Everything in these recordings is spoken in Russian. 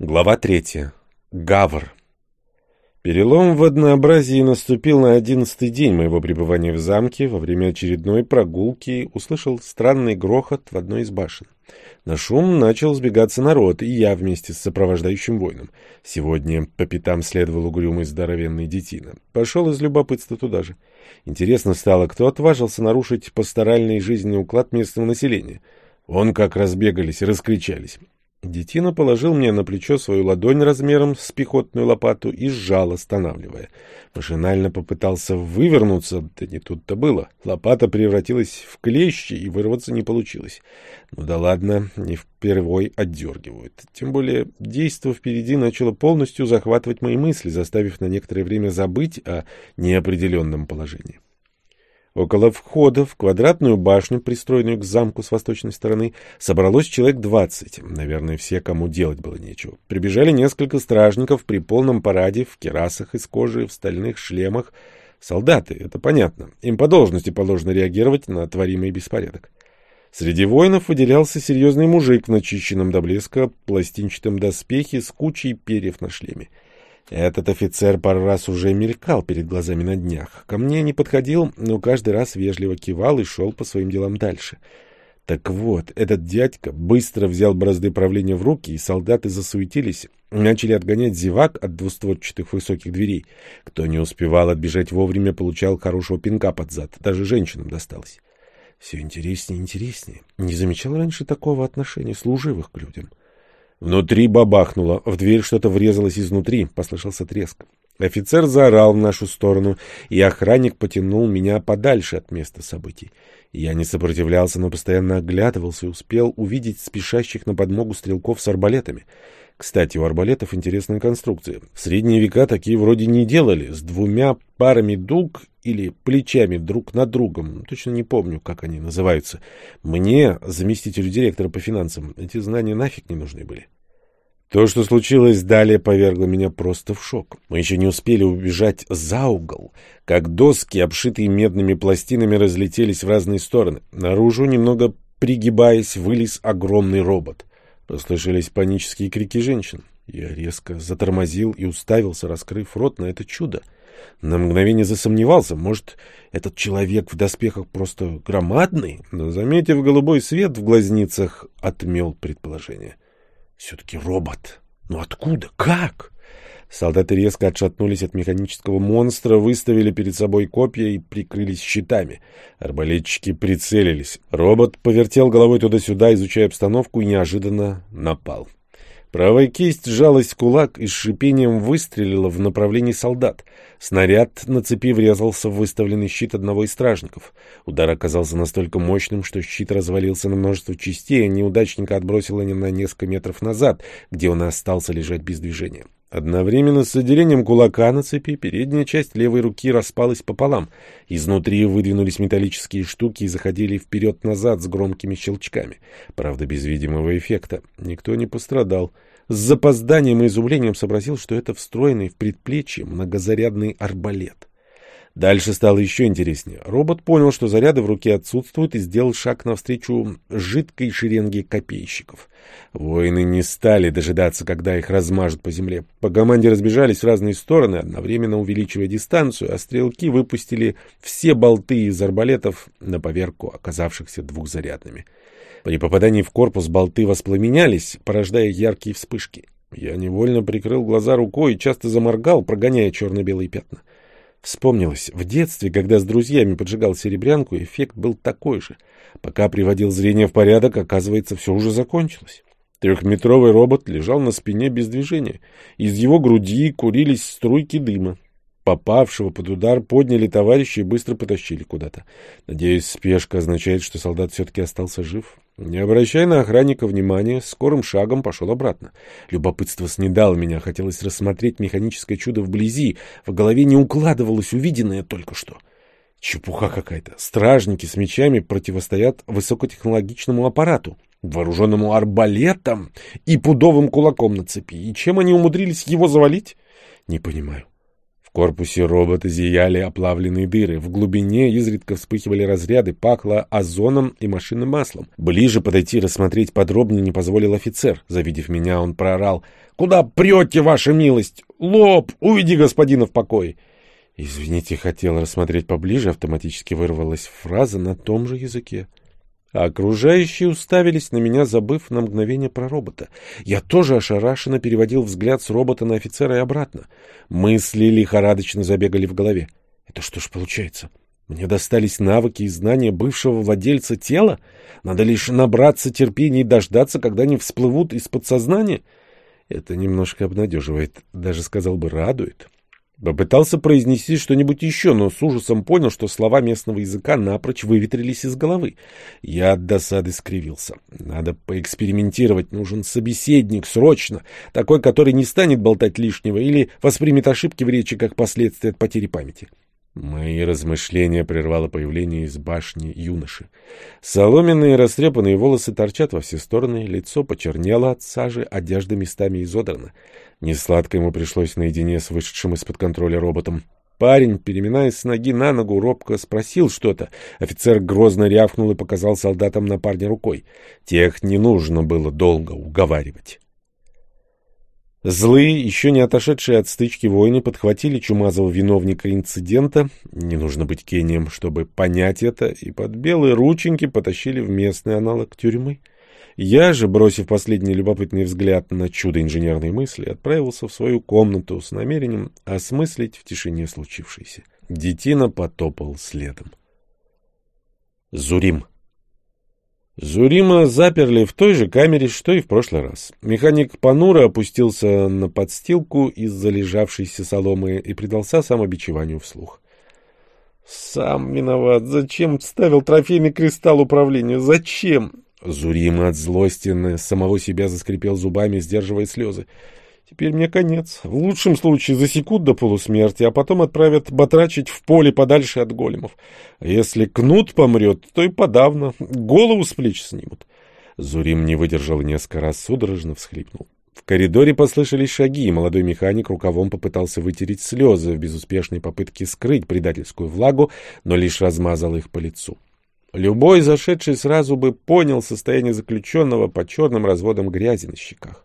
Глава третья. Гавр. Перелом в однообразии наступил на одиннадцатый день моего пребывания в замке. Во время очередной прогулки услышал странный грохот в одной из башен. На шум начал сбегаться народ, и я вместе с сопровождающим воином. Сегодня по пятам следовал угрюмый здоровенный детина. Пошел из любопытства туда же. Интересно стало, кто отважился нарушить пасторальный жизненный уклад местного населения. Он как разбегались и раскричались. Детина положил мне на плечо свою ладонь размером с пехотную лопату и сжал, останавливая. Машинально попытался вывернуться, да не тут-то было. Лопата превратилась в клещи, и вырваться не получилось. Ну да ладно, не впервой отдергивают. Тем более действо впереди начало полностью захватывать мои мысли, заставив на некоторое время забыть о неопределенном положении. Около входа в квадратную башню, пристроенную к замку с восточной стороны, собралось человек двадцать. Наверное, все, кому делать было нечего. Прибежали несколько стражников при полном параде, в керасах из кожи, в стальных шлемах. Солдаты, это понятно. Им по должности положено реагировать на творимый беспорядок. Среди воинов выделялся серьезный мужик в начищенном до блеска пластинчатом доспехе с кучей перьев на шлеме. Этот офицер пару раз уже мелькал перед глазами на днях. Ко мне не подходил, но каждый раз вежливо кивал и шел по своим делам дальше. Так вот, этот дядька быстро взял бразды правления в руки, и солдаты засуетились, начали отгонять зевак от двустворчатых высоких дверей. Кто не успевал отбежать вовремя, получал хорошего пинка под зад. Даже женщинам досталось. Все интереснее и интереснее. Не замечал раньше такого отношения служивых к людям. — Внутри бабахнуло, в дверь что-то врезалось изнутри, послышался треск. Офицер заорал в нашу сторону, и охранник потянул меня подальше от места событий. Я не сопротивлялся, но постоянно оглядывался и успел увидеть спешащих на подмогу стрелков с арбалетами. Кстати, у арбалетов интересная конструкция. В средние века такие вроде не делали, с двумя парами дуг или плечами друг над другом. Точно не помню, как они называются. Мне, заместителю директора по финансам, эти знания нафиг не нужны были. То, что случилось далее, повергло меня просто в шок. Мы еще не успели убежать за угол, как доски, обшитые медными пластинами, разлетелись в разные стороны. Наружу, немного пригибаясь, вылез огромный робот. Послышались панические крики женщин. Я резко затормозил и уставился, раскрыв рот на это чудо. На мгновение засомневался, может, этот человек в доспехах просто громадный, но, заметив голубой свет в глазницах, отмел предположение. Все-таки робот. Но откуда? Как? Солдаты резко отшатнулись от механического монстра, выставили перед собой копья и прикрылись щитами. Арбалетчики прицелились. Робот повертел головой туда-сюда, изучая обстановку, и неожиданно напал. Правая кисть сжалась в кулак и с шипением выстрелила в направлении солдат. Снаряд на цепи врезался в выставленный щит одного из стражников. Удар оказался настолько мощным, что щит развалился на множество частей, а неудачника отбросило на несколько метров назад, где он остался лежать без движения. Одновременно с отделением кулака на цепи передняя часть левой руки распалась пополам. Изнутри выдвинулись металлические штуки и заходили вперед-назад с громкими щелчками. Правда, без видимого эффекта. Никто не пострадал. С запозданием и изумлением сообразил, что это встроенный в предплечье многозарядный арбалет. Дальше стало еще интереснее. Робот понял, что заряды в руке отсутствуют, и сделал шаг навстречу жидкой шеренге копейщиков. Воины не стали дожидаться, когда их размажут по земле. По команде разбежались в разные стороны, одновременно увеличивая дистанцию, а стрелки выпустили все болты из арбалетов на поверку, оказавшихся двухзарядными. При попадании в корпус болты воспламенялись, порождая яркие вспышки. Я невольно прикрыл глаза рукой и часто заморгал, прогоняя черно-белые пятна. Вспомнилось, в детстве, когда с друзьями поджигал серебрянку, эффект был такой же. Пока приводил зрение в порядок, оказывается, все уже закончилось. Трехметровый робот лежал на спине без движения. Из его груди курились струйки дыма. Попавшего под удар подняли товарищи и быстро потащили куда-то. Надеюсь, спешка означает, что солдат все-таки остался жив. Не обращая на охранника внимания, скорым шагом пошел обратно. Любопытство снедало меня, хотелось рассмотреть механическое чудо вблизи. В голове не укладывалось увиденное только что. Чепуха какая-то. Стражники с мечами противостоят высокотехнологичному аппарату, вооруженному арбалетом и пудовым кулаком на цепи. И чем они умудрились его завалить? Не понимаю корпусе робота зияли оплавленные дыры. В глубине изредка вспыхивали разряды, пахло озоном и машинным маслом. Ближе подойти рассмотреть подробнее не позволил офицер. Завидев меня, он проорал. «Куда прете, ваша милость? Лоб! Уведи господина в покой!» «Извините, хотел рассмотреть поближе», автоматически вырвалась фраза на том же языке. А окружающие уставились на меня, забыв на мгновение про робота. Я тоже ошарашенно переводил взгляд с робота на офицера и обратно. Мысли лихорадочно забегали в голове. Это что ж получается? Мне достались навыки и знания бывшего владельца тела? Надо лишь набраться терпения и дождаться, когда они всплывут из подсознания? Это немножко обнадеживает, даже сказал бы радует. Попытался произнести что-нибудь еще, но с ужасом понял, что слова местного языка напрочь выветрились из головы. Я от досады скривился. Надо поэкспериментировать, нужен собеседник, срочно, такой, который не станет болтать лишнего или воспримет ошибки в речи как последствия от потери памяти. Мои размышления прервало появление из башни юноши. Соломенные растрепанные волосы торчат во все стороны, лицо почернело от сажи, одежда местами изодрана. Несладко ему пришлось наедине с вышедшим из-под контроля роботом. Парень, переминаясь с ноги на ногу, робко спросил что-то. Офицер грозно рявкнул и показал солдатам на парня рукой. Тех не нужно было долго уговаривать. Злые, еще не отошедшие от стычки воины подхватили чумазого виновника инцидента, не нужно быть кением, чтобы понять это, и под белые рученьки потащили в местный аналог тюрьмы. Я же, бросив последний любопытный взгляд на чудо инженерной мысли, отправился в свою комнату с намерением осмыслить в тишине случившееся. Детина потопал следом. Зурим. Зурима заперли в той же камере, что и в прошлый раз. Механик Панура опустился на подстилку из залежавшейся соломы и предался самобичеванию вслух. «Сам виноват. Зачем ставил трофейный кристалл управления? Зачем?» Зурима от злости на самого себя заскрипел зубами, сдерживая слезы. Теперь мне конец. В лучшем случае засекут до полусмерти, а потом отправят батрачить в поле подальше от големов. А если кнут помрет, то и подавно. Голову с плеч снимут. Зурим не выдержал несколько раз судорожно всхлипнул. В коридоре послышались шаги, и молодой механик рукавом попытался вытереть слезы в безуспешной попытке скрыть предательскую влагу, но лишь размазал их по лицу. Любой зашедший сразу бы понял состояние заключенного по черным разводам грязи на щеках.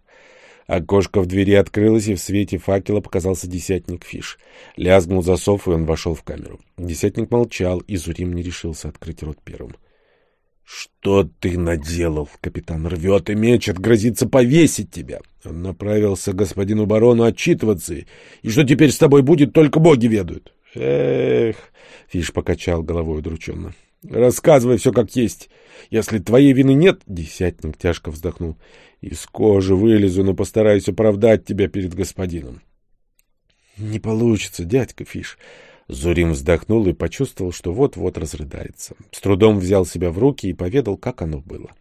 Окошко в двери открылось, и в свете факела показался десятник Фиш. Лязгнул засов, и он вошел в камеру. Десятник молчал, и Зурим не решился открыть рот первым. — Что ты наделал? Капитан рвет и мечет, грозится повесить тебя. Он направился к господину барону отчитываться. И что теперь с тобой будет, только боги ведают. — Эх! — Фиш покачал головой удрученно. — Рассказывай все как есть. Если твоей вины нет, — десятник тяжко вздохнул, — из кожи вылезу, но постараюсь оправдать тебя перед господином. — Не получится, дядька Фиш. Зурим вздохнул и почувствовал, что вот-вот разрыдается. С трудом взял себя в руки и поведал, как оно было.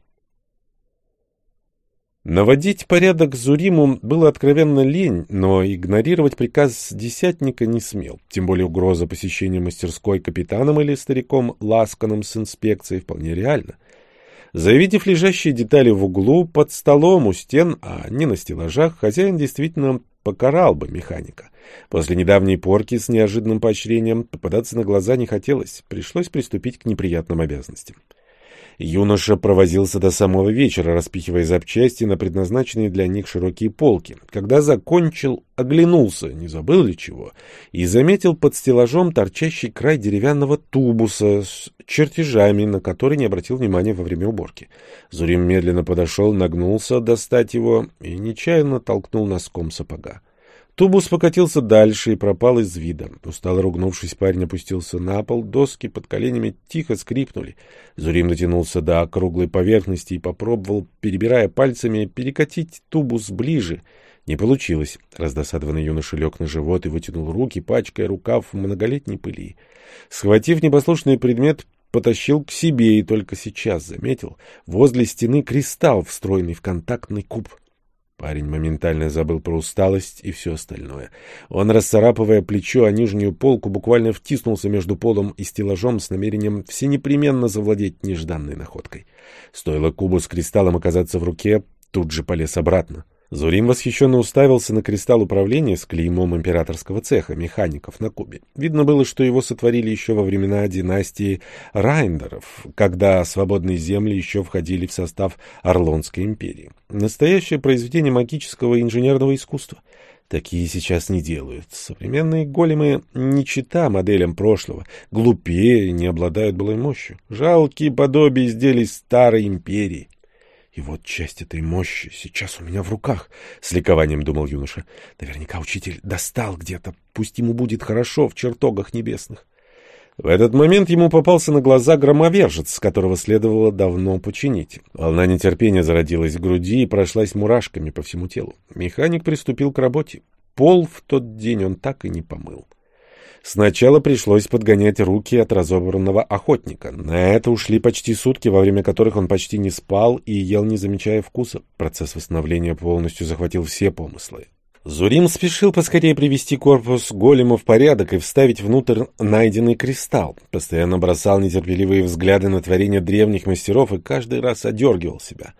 Наводить порядок Зуриму было откровенно лень, но игнорировать приказ десятника не смел. Тем более угроза посещения мастерской капитаном или стариком Ласканом с инспекцией вполне реальна. Завидев лежащие детали в углу, под столом, у стен, а не на стеллажах, хозяин действительно покарал бы механика. После недавней порки с неожиданным поощрением попадаться на глаза не хотелось, пришлось приступить к неприятным обязанностям. Юноша провозился до самого вечера, распихивая запчасти на предназначенные для них широкие полки. Когда закончил, оглянулся, не забыл ли чего, и заметил под стеллажом торчащий край деревянного тубуса с чертежами, на который не обратил внимания во время уборки. Зурим медленно подошел, нагнулся достать его и нечаянно толкнул носком сапога. Тубус покатился дальше и пропал из вида. Устало ругнувшись, парень опустился на пол, доски под коленями тихо скрипнули. Зурим дотянулся до округлой поверхности и попробовал, перебирая пальцами, перекатить тубус ближе. Не получилось. Раздосадованный юноша лег на живот и вытянул руки, пачкая рукав в многолетней пыли. Схватив непослушный предмет, потащил к себе и только сейчас заметил возле стены кристалл, встроенный в контактный куб. Парень моментально забыл про усталость и все остальное. Он, расцарапывая плечо о нижнюю полку, буквально втиснулся между полом и стеллажом с намерением всенепременно завладеть нежданной находкой. Стоило кубу с кристаллом оказаться в руке, тут же полез обратно. Зурим восхищенно уставился на кристалл управления с клеймом императорского цеха механиков на Кубе. Видно было, что его сотворили еще во времена династии Райндеров, когда свободные земли еще входили в состав Орлонской империи. Настоящее произведение магического инженерного искусства. Такие сейчас не делают. Современные големы не чита моделям прошлого, глупее, не обладают былой мощью. Жалкие подобия изделий старой империи. И вот часть этой мощи сейчас у меня в руках, — с ликованием думал юноша. Наверняка учитель достал где-то, пусть ему будет хорошо в чертогах небесных. В этот момент ему попался на глаза громовержец, которого следовало давно починить. Волна нетерпения зародилась в груди и прошлась мурашками по всему телу. Механик приступил к работе. Пол в тот день он так и не помыл. Сначала пришлось подгонять руки от разобранного охотника. На это ушли почти сутки, во время которых он почти не спал и ел, не замечая вкуса. Процесс восстановления полностью захватил все помыслы. Зурим спешил поскорее привести корпус голема в порядок и вставить внутрь найденный кристалл. Постоянно бросал нетерпеливые взгляды на творение древних мастеров и каждый раз одергивал себя.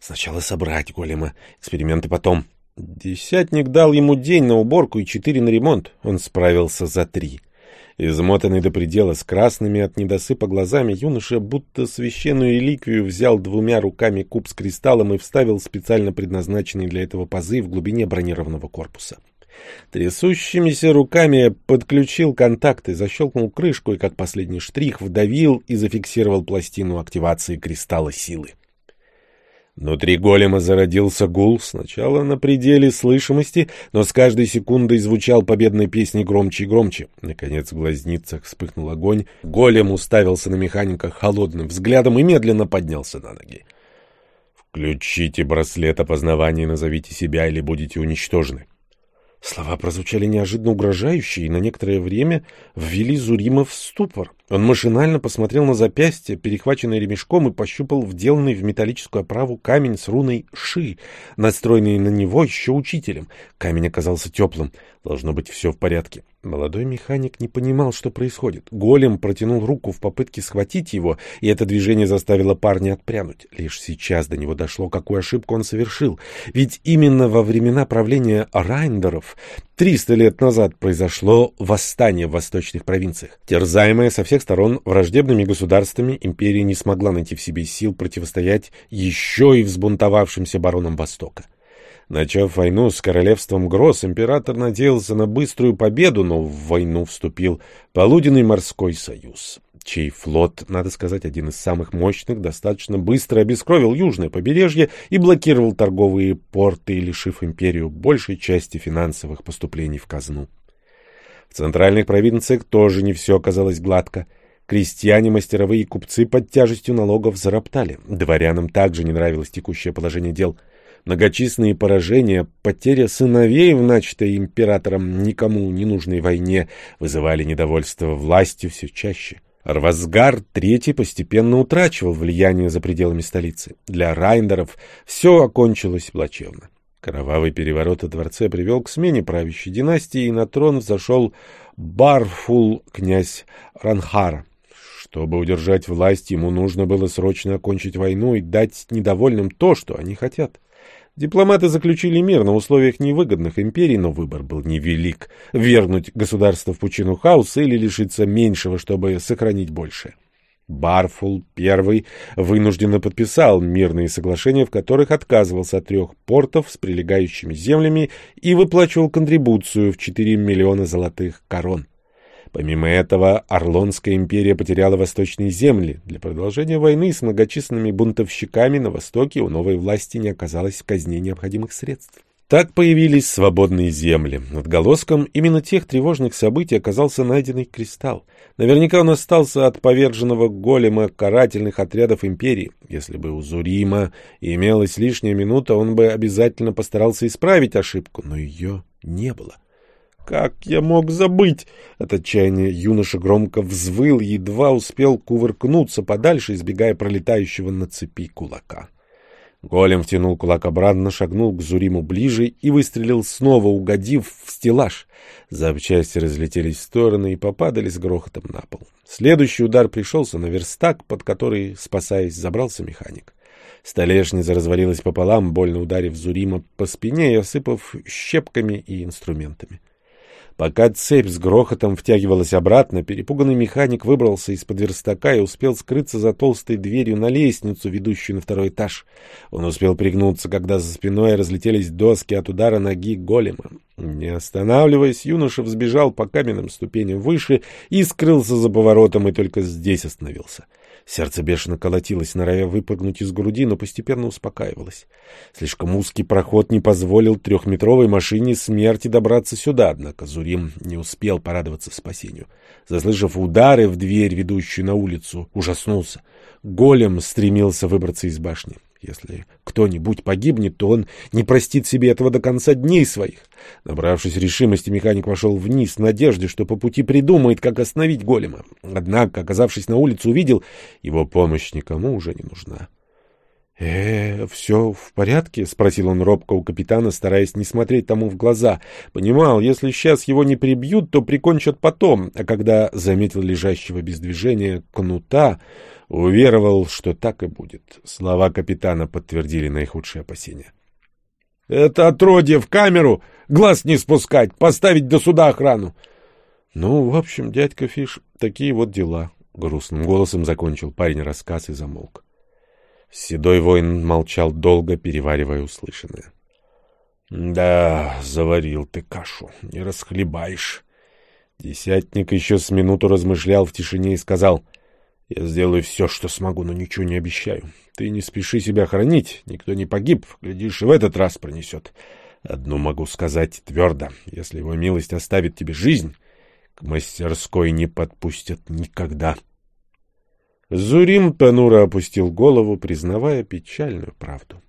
Сначала собрать голема, эксперименты потом. Десятник дал ему день на уборку и четыре на ремонт. Он справился за три. Измотанный до предела, с красными от недосыпа глазами, юноша будто священную реликвию взял двумя руками куб с кристаллом и вставил специально предназначенный для этого пазы в глубине бронированного корпуса. Трясущимися руками подключил контакты, защелкнул крышку и, как последний штрих, вдавил и зафиксировал пластину активации кристалла силы. Внутри голема зародился гул, сначала на пределе слышимости, но с каждой секундой звучал победной песней громче и громче. Наконец в глазницах вспыхнул огонь, голем уставился на механика холодным взглядом и медленно поднялся на ноги. «Включите браслет опознавания и назовите себя, или будете уничтожены». Слова прозвучали неожиданно угрожающе и на некоторое время ввели Зурима в ступор. Он машинально посмотрел на запястье, перехваченное ремешком, и пощупал вделанный в металлическую оправу камень с руной «Ши», настроенный на него еще учителем. Камень оказался теплым. Должно быть, все в порядке. Молодой механик не понимал, что происходит. Голем протянул руку в попытке схватить его, и это движение заставило парня отпрянуть. Лишь сейчас до него дошло, какую ошибку он совершил. Ведь именно во времена правления Райндеров 300 лет назад произошло восстание в восточных провинциях. Терзаемая со всех сторон враждебными государствами, империя не смогла найти в себе сил противостоять еще и взбунтовавшимся баронам Востока. Начав войну с королевством Гросс, император надеялся на быструю победу, но в войну вступил Полуденный морской союз, чей флот, надо сказать, один из самых мощных, достаточно быстро обескровил южное побережье и блокировал торговые порты, лишив империю большей части финансовых поступлений в казну. В центральных провинциях тоже не все оказалось гладко. Крестьяне, мастеровые и купцы под тяжестью налогов зароптали. Дворянам также не нравилось текущее положение дел – Многочисленные поражения, потеря сыновей в начатой императором никому не нужной войне вызывали недовольство властью все чаще. Арвазгар III постепенно утрачивал влияние за пределами столицы. Для Райндеров все окончилось плачевно. Кровавый переворот во дворце привел к смене правящей династии, и на трон взошел Барфул, князь Ранхара. Чтобы удержать власть, ему нужно было срочно окончить войну и дать недовольным то, что они хотят. Дипломаты заключили мир на условиях невыгодных империй, но выбор был невелик — вернуть государство в пучину хаоса или лишиться меньшего, чтобы сохранить большее. Барфул I вынужденно подписал мирные соглашения, в которых отказывался от трех портов с прилегающими землями и выплачивал контрибуцию в 4 миллиона золотых корон. Помимо этого, Орлонская империя потеряла восточные земли. Для продолжения войны с многочисленными бунтовщиками на востоке у новой власти не оказалось в казне необходимых средств. Так появились свободные земли. Отголоском именно тех тревожных событий оказался найденный кристалл. Наверняка он остался от поверженного голема карательных отрядов империи. Если бы у Зурима имелась лишняя минута, он бы обязательно постарался исправить ошибку, но ее не было. Как я мог забыть? От отчаяния юноша громко взвыл едва успел кувыркнуться подальше, избегая пролетающего на цепи кулака. Голем втянул кулак обратно, шагнул к Зуриму ближе и выстрелил снова, угодив в стеллаж. Запчасти разлетелись в стороны и попадали с грохотом на пол. Следующий удар пришелся на верстак, под который, спасаясь, забрался механик. Столешница развалилась пополам, больно ударив Зурима по спине и осыпав щепками и инструментами. Пока цепь с грохотом втягивалась обратно, перепуганный механик выбрался из-под верстака и успел скрыться за толстой дверью на лестницу, ведущую на второй этаж. Он успел пригнуться, когда за спиной разлетелись доски от удара ноги голема. Не останавливаясь, юноша взбежал по каменным ступеням выше и скрылся за поворотом, и только здесь остановился. Сердце бешено колотилось, норовя выпрыгнуть из груди, но постепенно успокаивалось. Слишком узкий проход не позволил трехметровой машине смерти добраться сюда, однако Зурим не успел порадоваться спасению. Заслышав удары в дверь, ведущую на улицу, ужаснулся. Голем стремился выбраться из башни. Если кто-нибудь погибнет, то он не простит себе этого до конца дней своих. Набравшись решимости, механик вошел вниз в надежде, что по пути придумает, как остановить голема. Однако, оказавшись на улице, увидел, его помощь никому уже не нужна. «Э, все в порядке?» — спросил он робко у капитана, стараясь не смотреть тому в глаза. Понимал, если сейчас его не прибьют, то прикончат потом, а когда заметил лежащего без движения кнута, уверовал, что так и будет. Слова капитана подтвердили наихудшие опасения. — Это отродье в камеру! Глаз не спускать! Поставить до суда охрану! — Ну, в общем, дядька Фиш, такие вот дела. Грустным голосом закончил парень рассказ и замолк. Седой воин молчал долго, переваривая услышанное. — Да, заварил ты кашу, не расхлебаешь. Десятник еще с минуту размышлял в тишине и сказал, — Я сделаю все, что смогу, но ничего не обещаю. Ты не спеши себя хранить, никто не погиб, глядишь, и в этот раз пронесет. Одно могу сказать твердо, если его милость оставит тебе жизнь, к мастерской не подпустят никогда. — Зурим понуро опустил голову, признавая печальную правду.